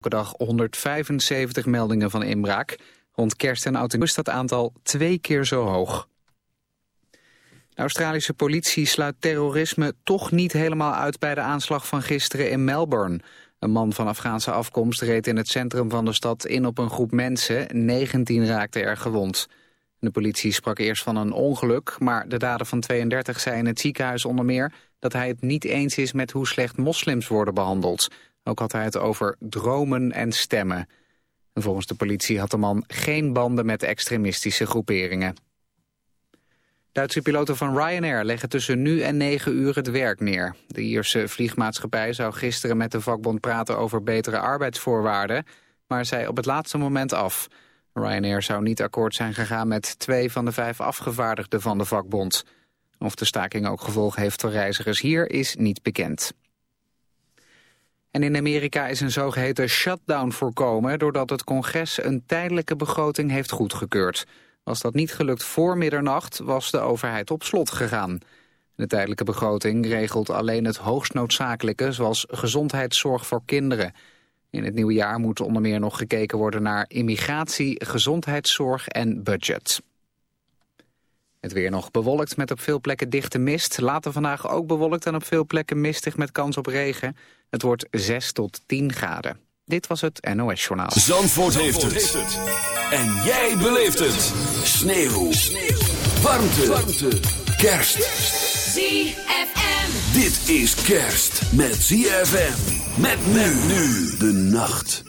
elke dag 175 meldingen van inbraak. Rond kerst en oud en dat aantal twee keer zo hoog. De Australische politie sluit terrorisme toch niet helemaal uit bij de aanslag van gisteren in Melbourne. Een man van Afghaanse afkomst reed in het centrum van de stad in op een groep mensen. 19 raakten er gewond. De politie sprak eerst van een ongeluk, maar de dader van 32 zei in het ziekenhuis onder meer dat hij het niet eens is met hoe slecht moslims worden behandeld. Ook had hij het over dromen en stemmen. En volgens de politie had de man geen banden met extremistische groeperingen. Duitse piloten van Ryanair leggen tussen nu en 9 uur het werk neer. De Ierse vliegmaatschappij zou gisteren met de vakbond praten over betere arbeidsvoorwaarden, maar zei op het laatste moment af. Ryanair zou niet akkoord zijn gegaan met twee van de vijf afgevaardigden van de vakbond. Of de staking ook gevolg heeft voor reizigers hier is niet bekend. En in Amerika is een zogeheten shutdown voorkomen... doordat het congres een tijdelijke begroting heeft goedgekeurd. Was dat niet gelukt voor middernacht, was de overheid op slot gegaan. De tijdelijke begroting regelt alleen het hoogst noodzakelijke... zoals gezondheidszorg voor kinderen. In het nieuwe jaar moet onder meer nog gekeken worden naar immigratie, gezondheidszorg en budget. Het weer nog bewolkt met op veel plekken dichte mist. Later vandaag ook bewolkt en op veel plekken mistig met kans op regen. Het wordt 6 tot 10 graden. Dit was het NOS Journaal. Zandvoort, heeft, het. En jij beleeft het. Sneeuw. Sneeuw. Warmte. Warmte. Kerst. ZFM. Dit is kerst met ZFM. Met men nu de nacht.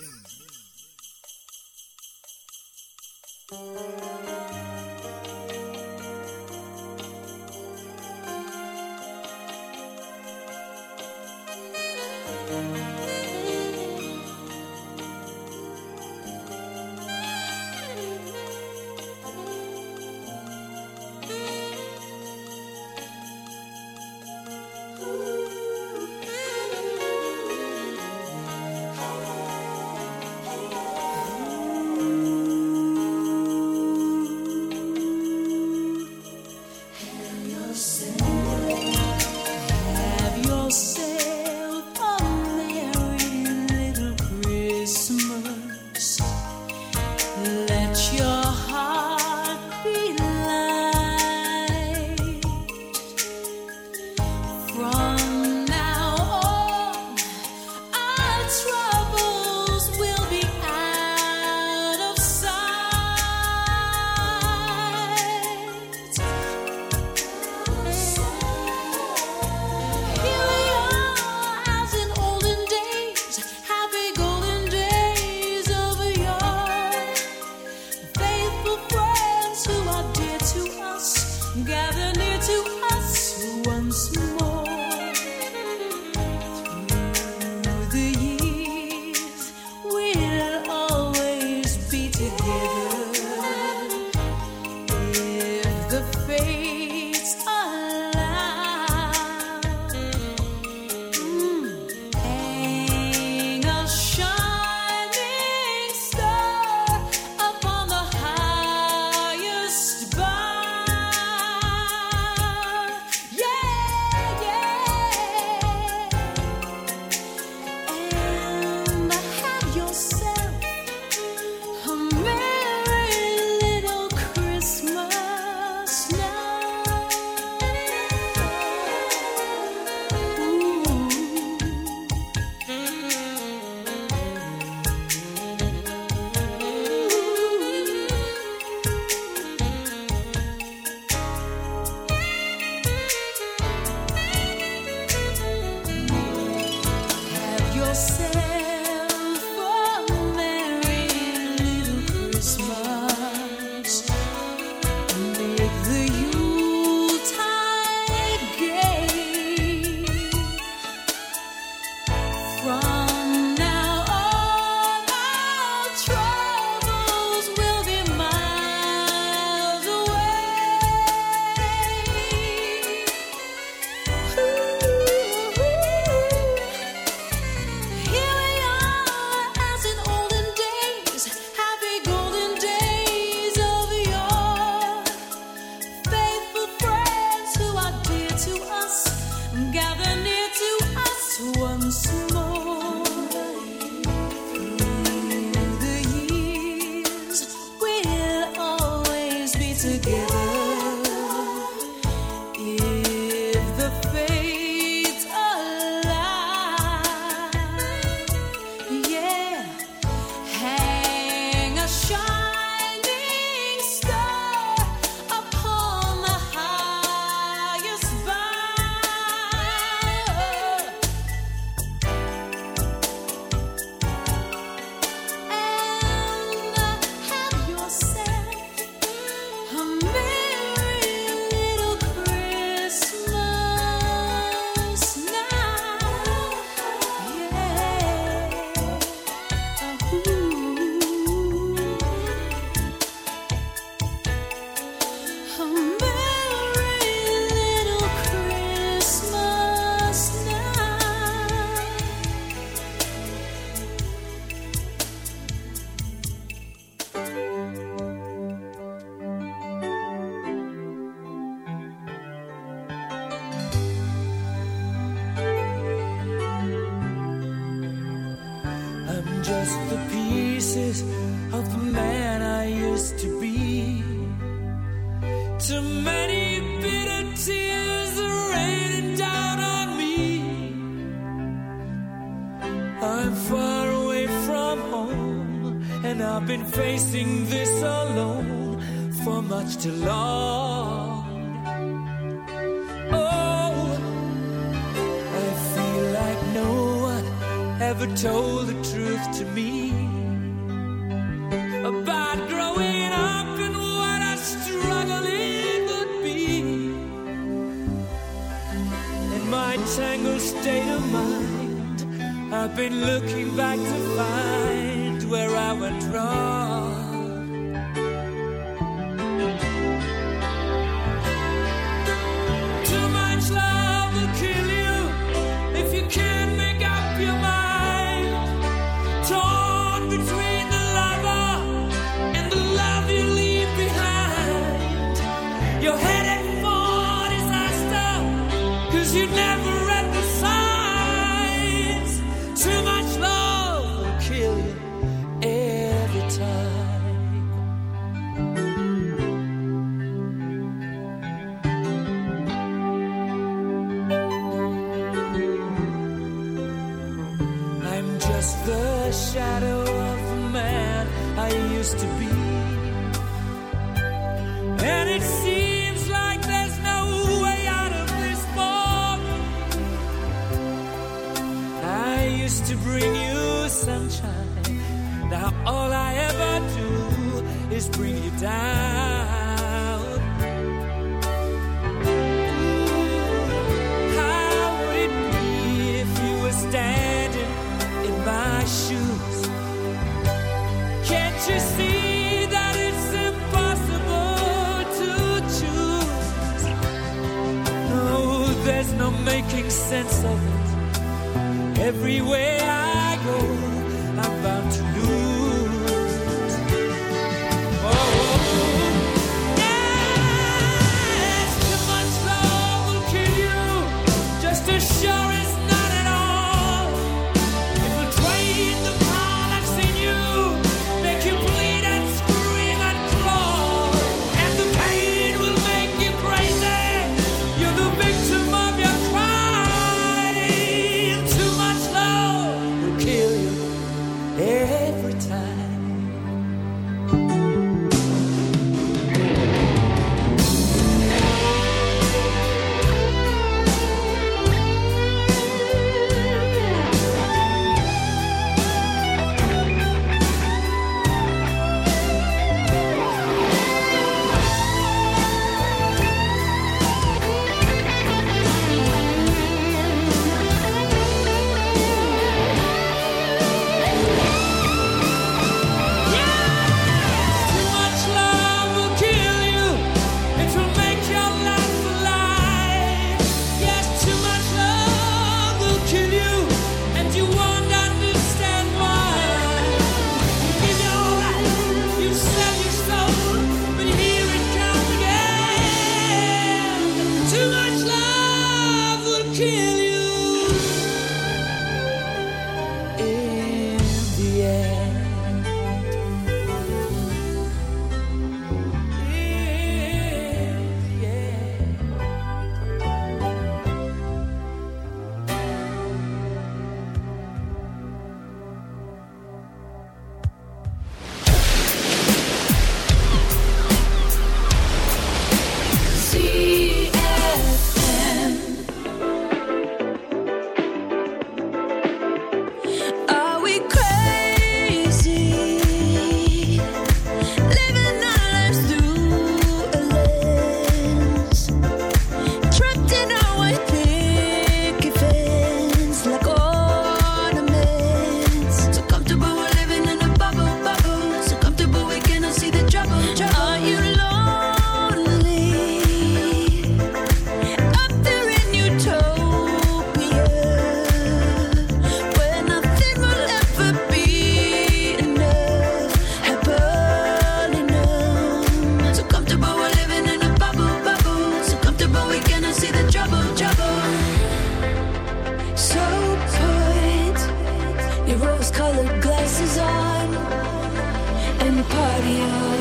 in the patio.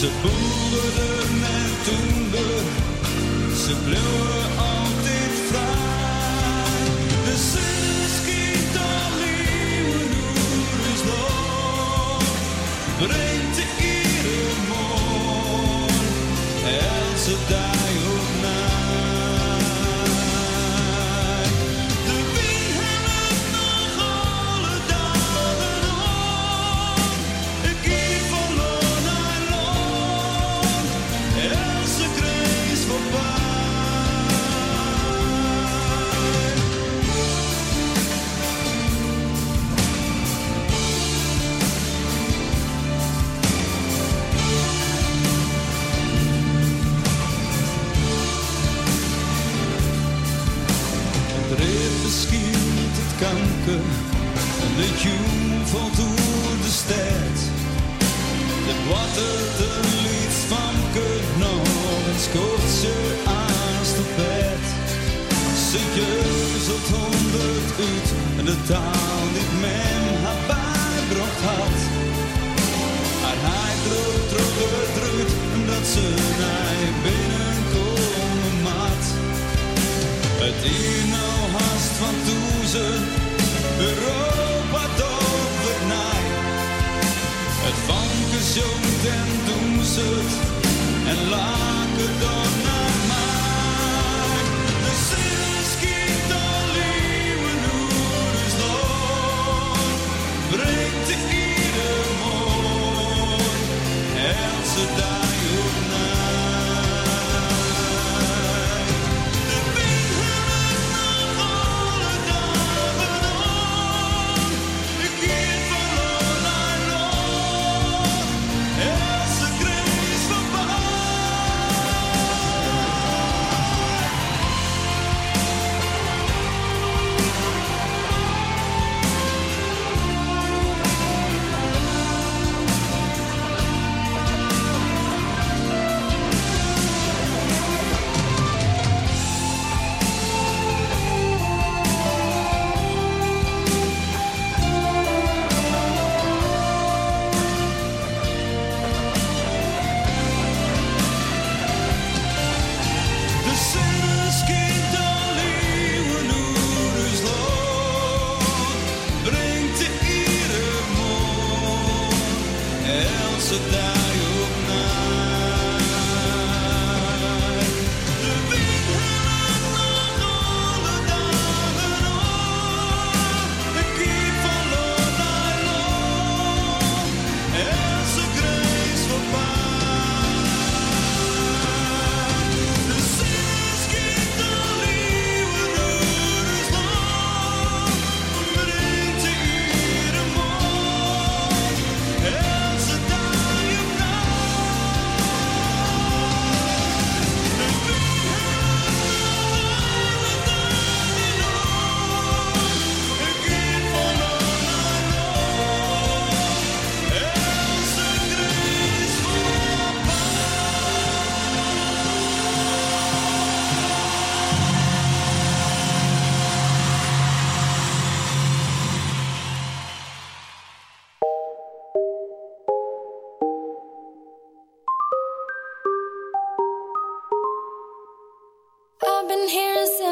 Ze boeren met toen ze bleven altijd vrij. De zuskiet al nieuwe is nog. Dat die men haar bijbracht had. Maar hij droog droger drukt dat ze naar binnenkomen maat. Het hier nou haast van toezen, Europa tovert naai. Het vankens dan en ze en laken dan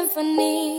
symphony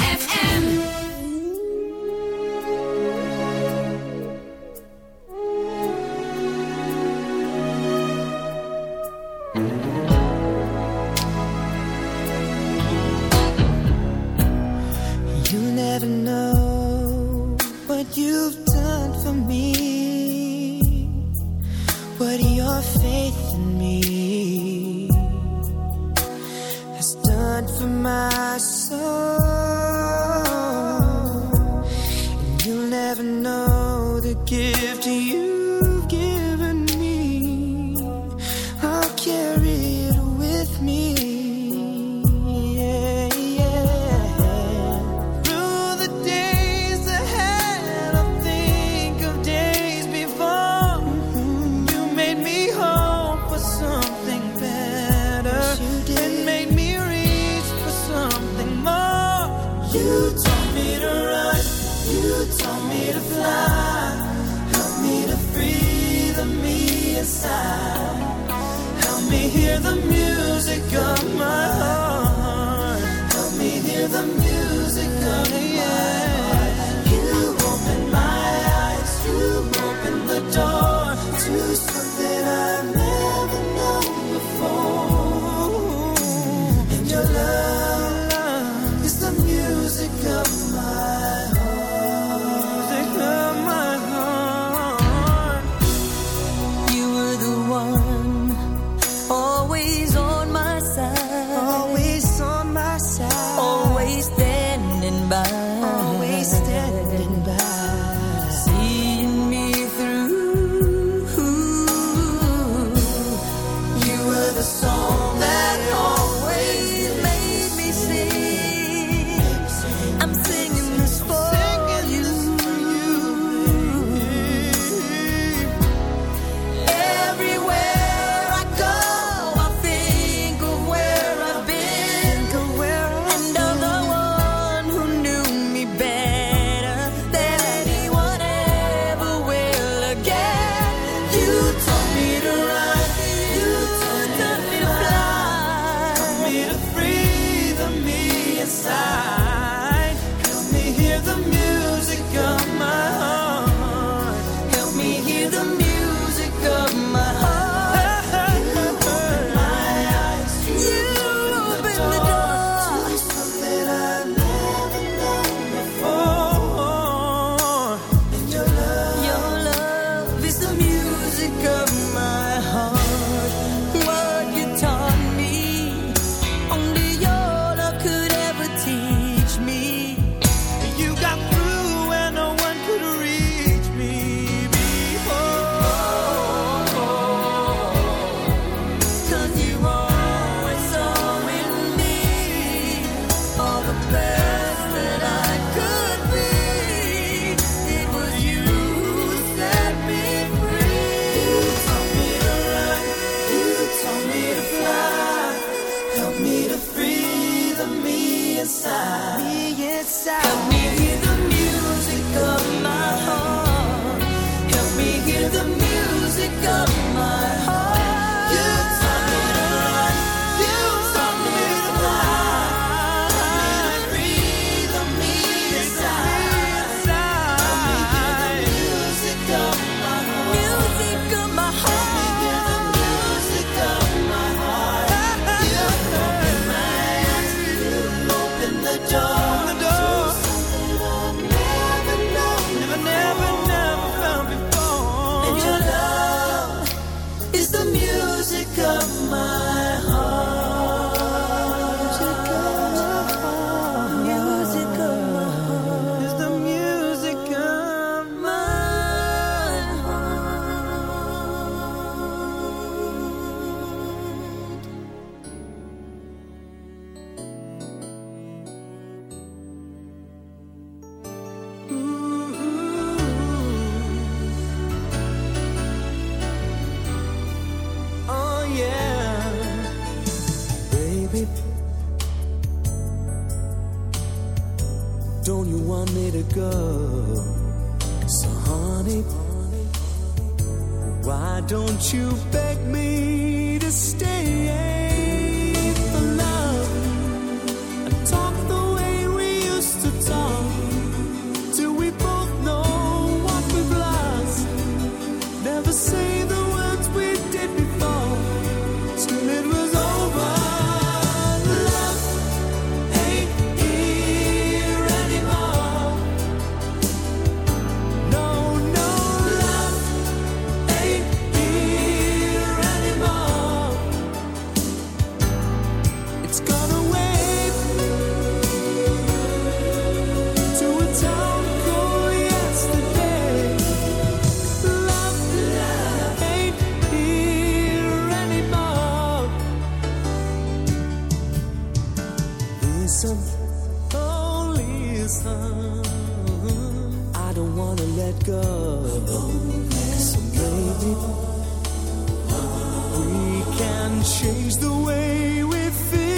let go. So maybe we can change the way we feel.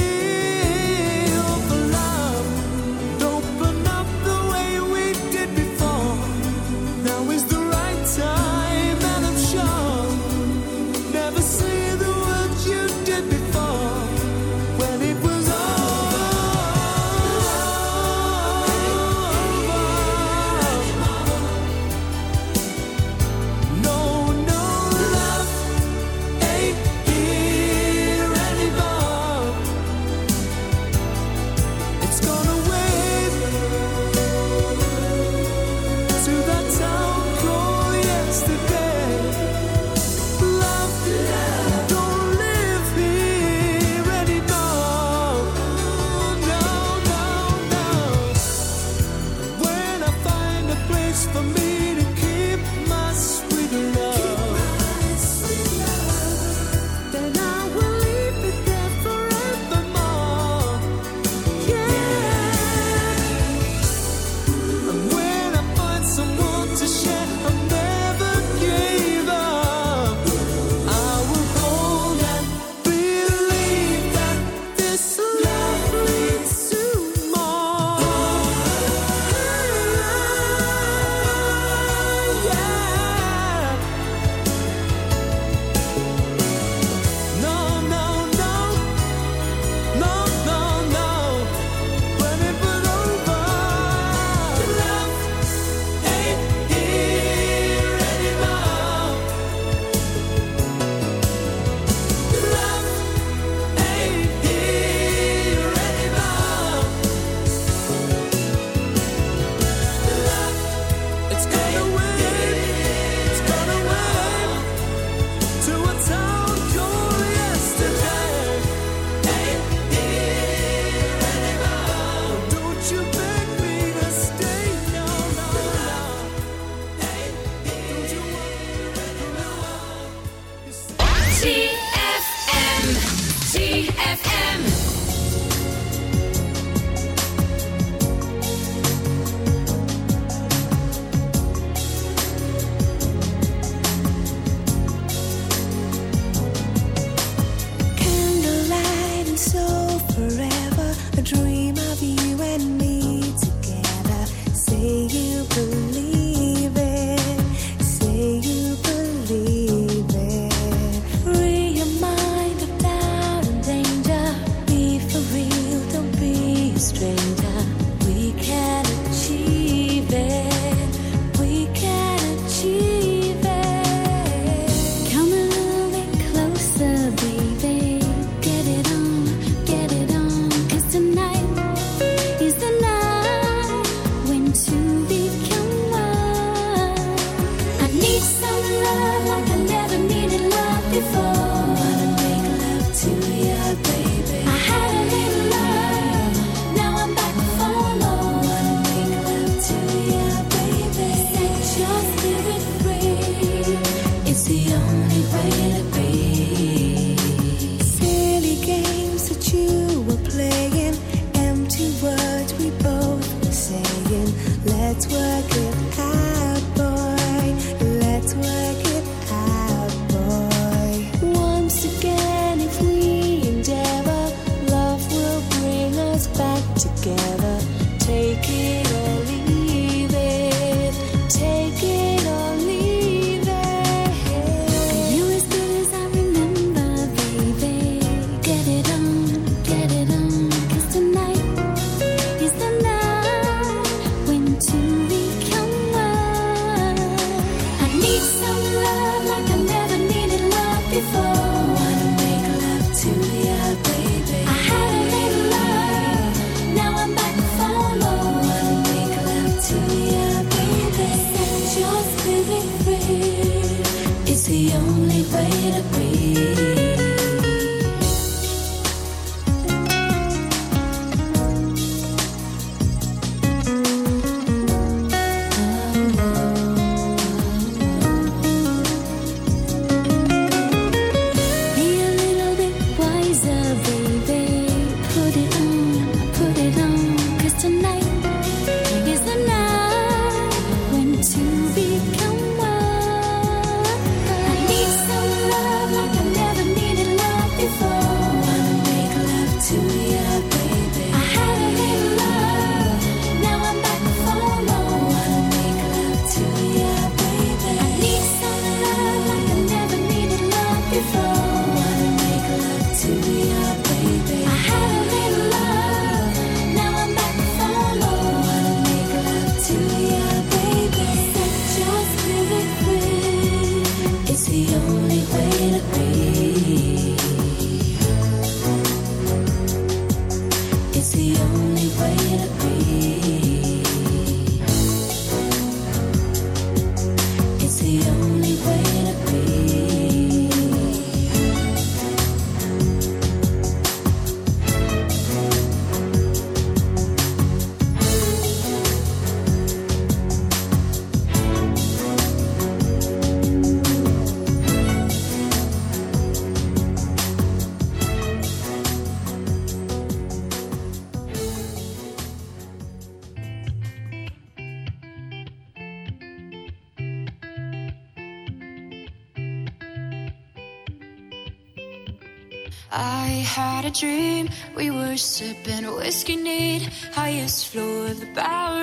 the power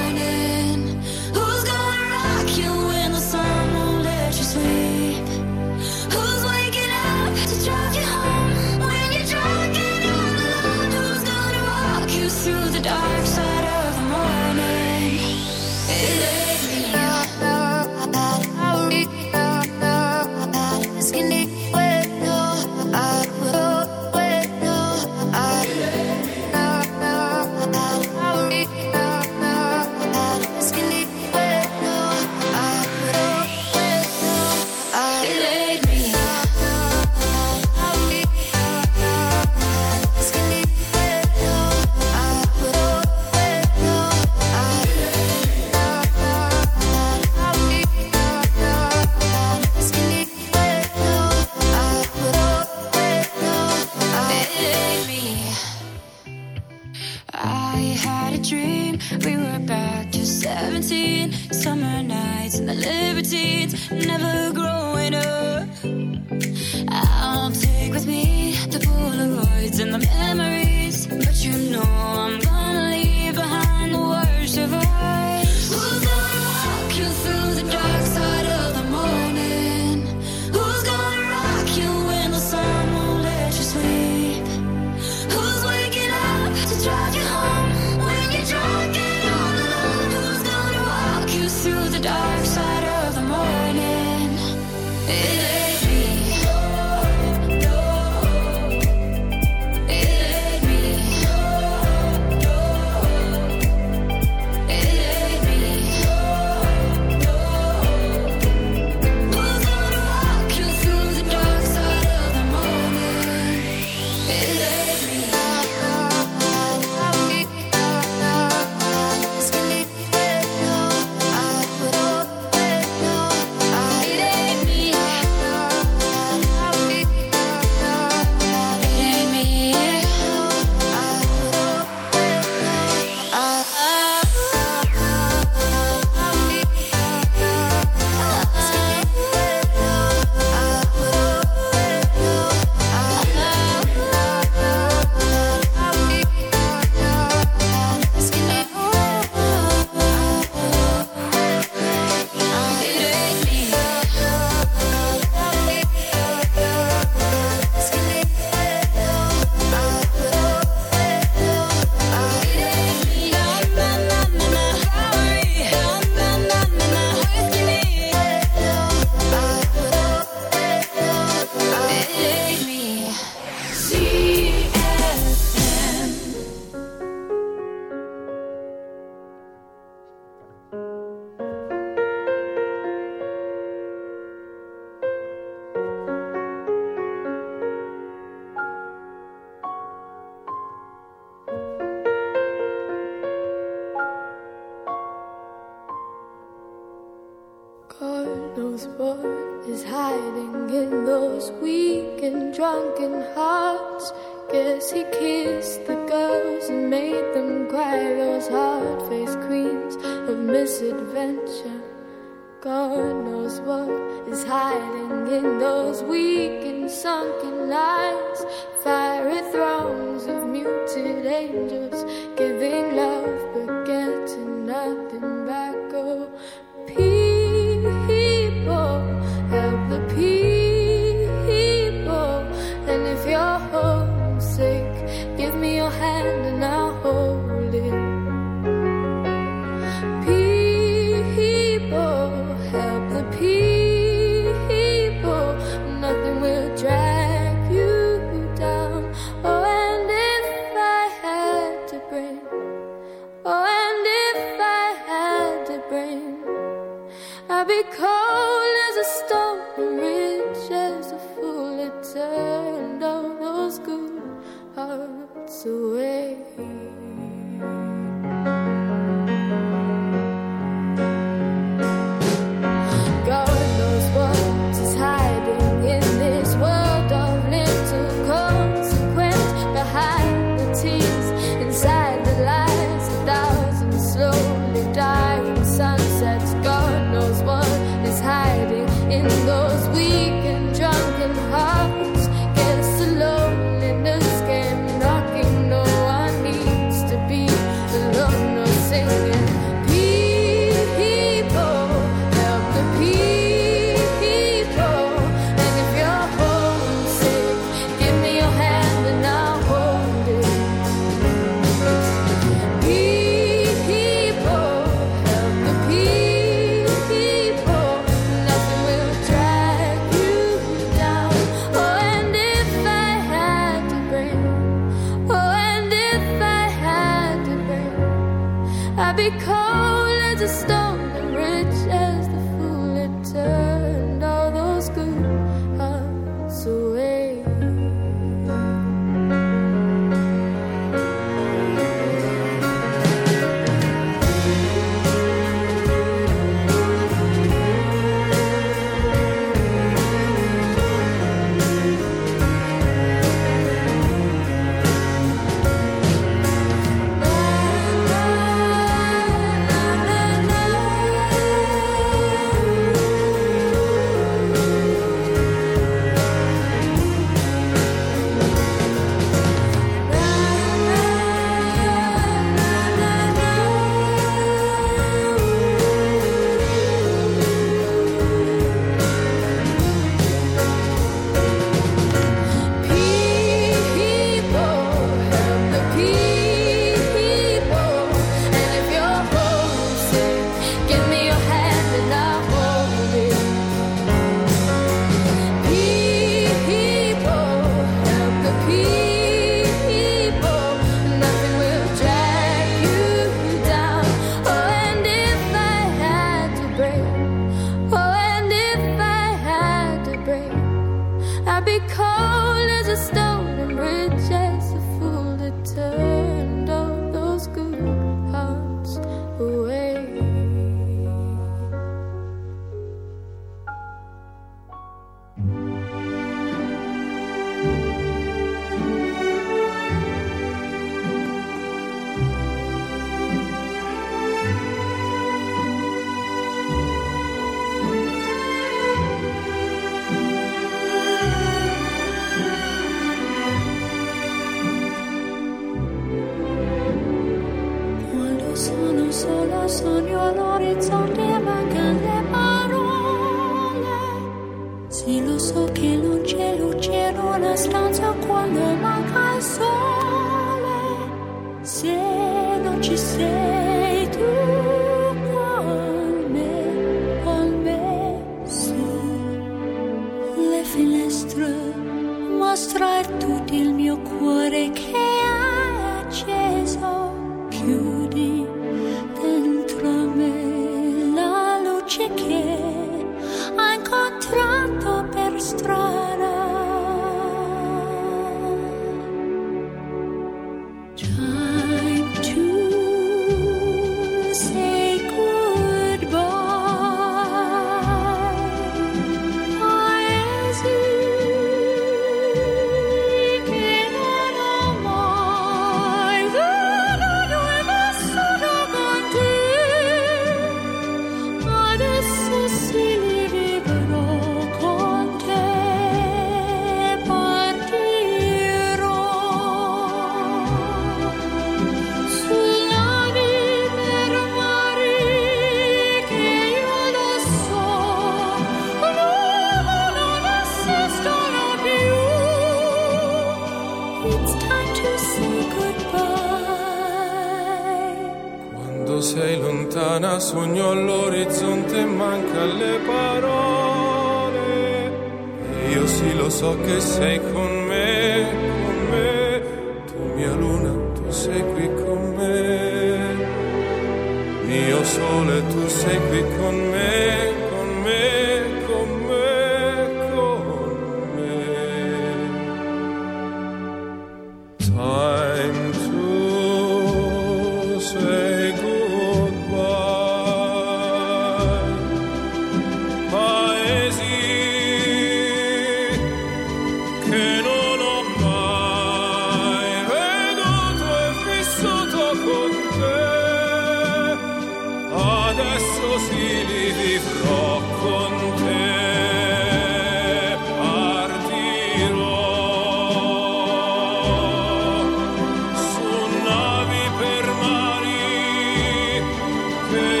Spirit.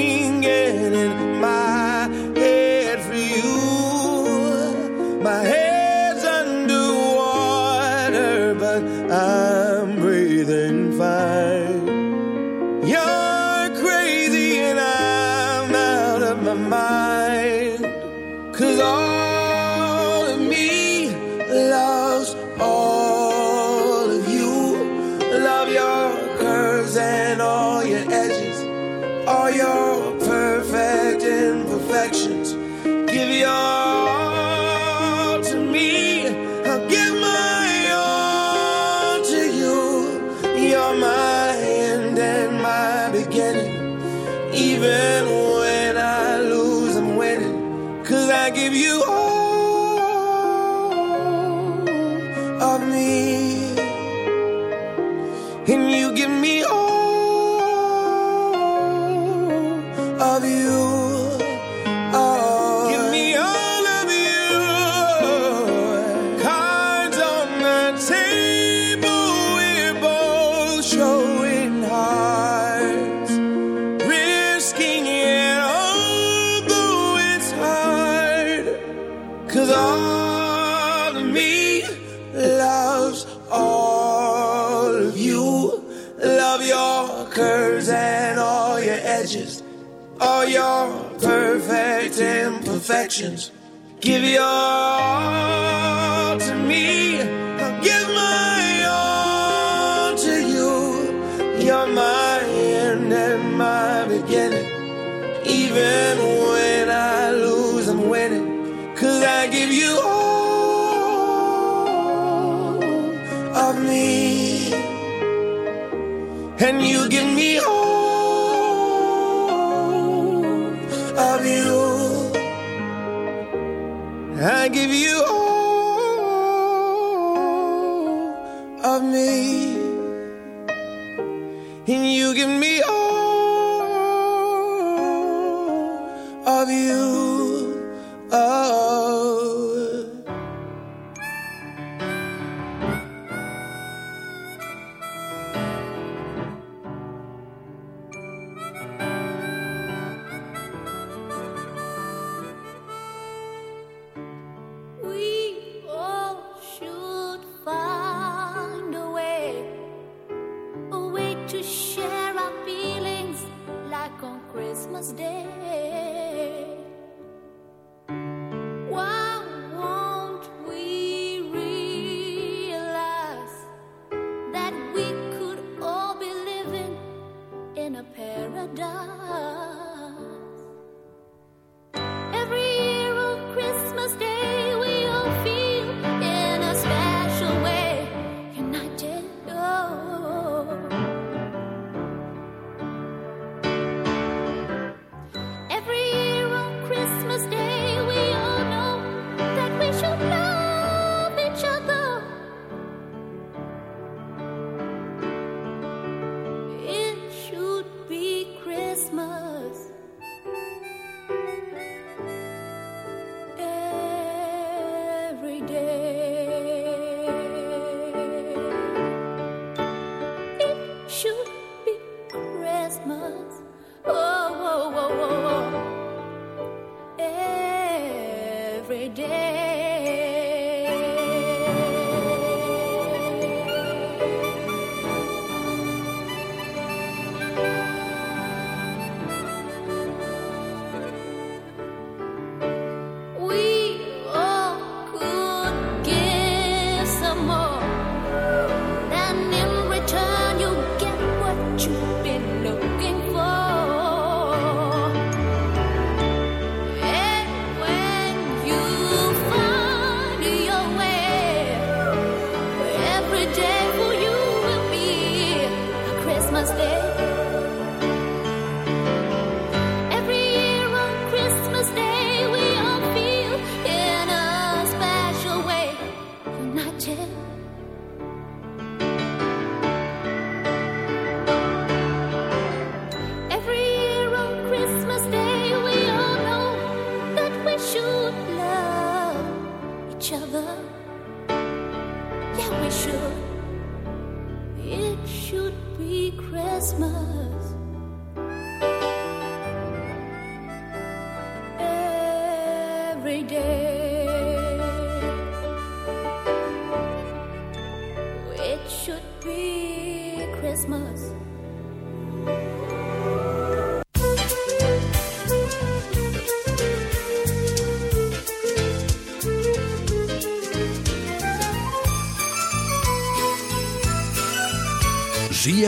all your love you.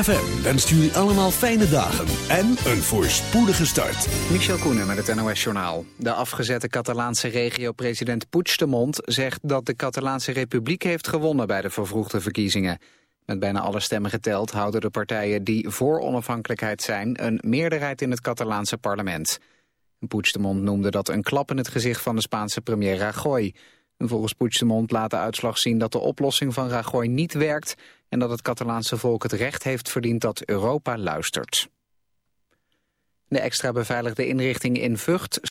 ZFM wenst jullie allemaal fijne dagen en een voorspoedige start. Michel Koenen met het NOS-journaal. De afgezette Catalaanse regio-president Puigdemont zegt dat de Catalaanse Republiek heeft gewonnen bij de vervroegde verkiezingen. Met bijna alle stemmen geteld houden de partijen die voor onafhankelijkheid zijn een meerderheid in het Catalaanse parlement. Puigdemont noemde dat een klap in het gezicht van de Spaanse premier Rajoy... En volgens Puigdemont laat de uitslag zien dat de oplossing van Rajoy niet werkt... en dat het Catalaanse volk het recht heeft verdiend dat Europa luistert. De extra beveiligde inrichting in Vught